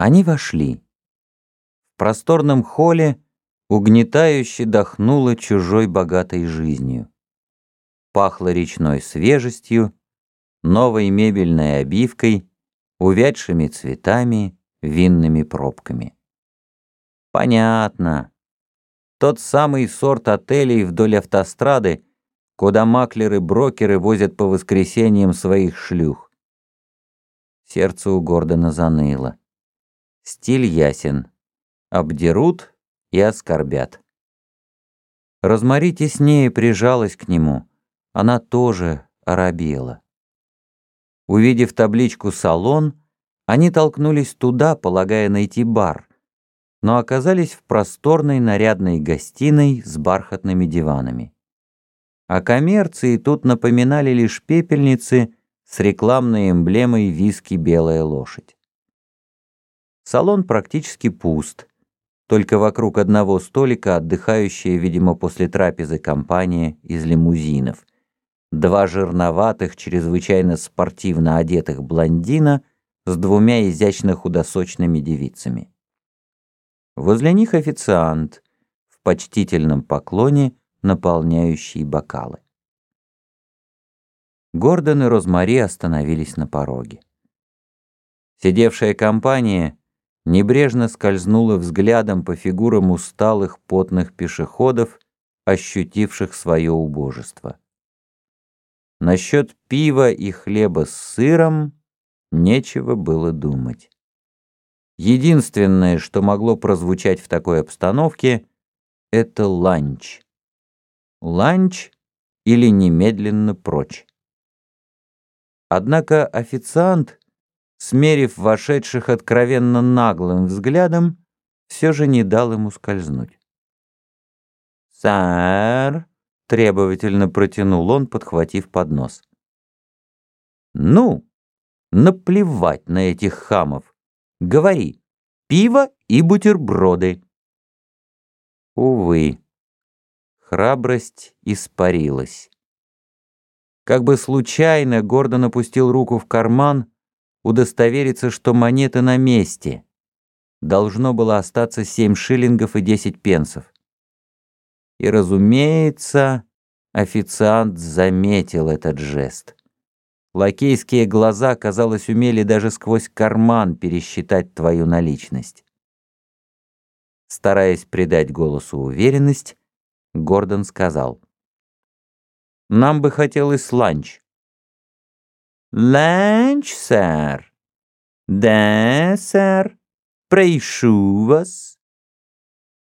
Они вошли. В просторном холле угнетающе дохнуло чужой богатой жизнью. Пахло речной свежестью, новой мебельной обивкой, увядшими цветами, винными пробками. Понятно. Тот самый сорт отелей вдоль автострады, куда маклеры-брокеры возят по воскресеньям своих шлюх. Сердце у Гордона заныло. Стиль ясен. Обдерут и оскорбят. Розмари теснее прижалась к нему. Она тоже оробела. Увидев табличку «Салон», они толкнулись туда, полагая найти бар, но оказались в просторной нарядной гостиной с бархатными диванами. О коммерции тут напоминали лишь пепельницы с рекламной эмблемой виски «Белая лошадь». Салон практически пуст, только вокруг одного столика отдыхающая, видимо, после трапезы компания из лимузинов. Два жирноватых, чрезвычайно спортивно одетых блондина с двумя изящно худосочными девицами. Возле них официант в почтительном поклоне, наполняющий бокалы. Гордон и Розмари остановились на пороге. Сидевшая компания небрежно скользнула взглядом по фигурам усталых потных пешеходов, ощутивших свое убожество. Насчет пива и хлеба с сыром нечего было думать. Единственное, что могло прозвучать в такой обстановке, это ланч. Ланч или немедленно прочь. Однако официант смерив вошедших откровенно наглым взглядом, все же не дал ему скользнуть. «Сэр!» — требовательно протянул он, подхватив поднос. «Ну, наплевать на этих хамов. Говори, пиво и бутерброды». Увы, храбрость испарилась. Как бы случайно Гордон опустил руку в карман, удостовериться, что монеты на месте. Должно было остаться семь шиллингов и десять пенсов. И, разумеется, официант заметил этот жест. Лакейские глаза, казалось, умели даже сквозь карман пересчитать твою наличность. Стараясь придать голосу уверенность, Гордон сказал. «Нам бы хотелось ланч». Ланч, сэр. Да, сэр. Прошу вас.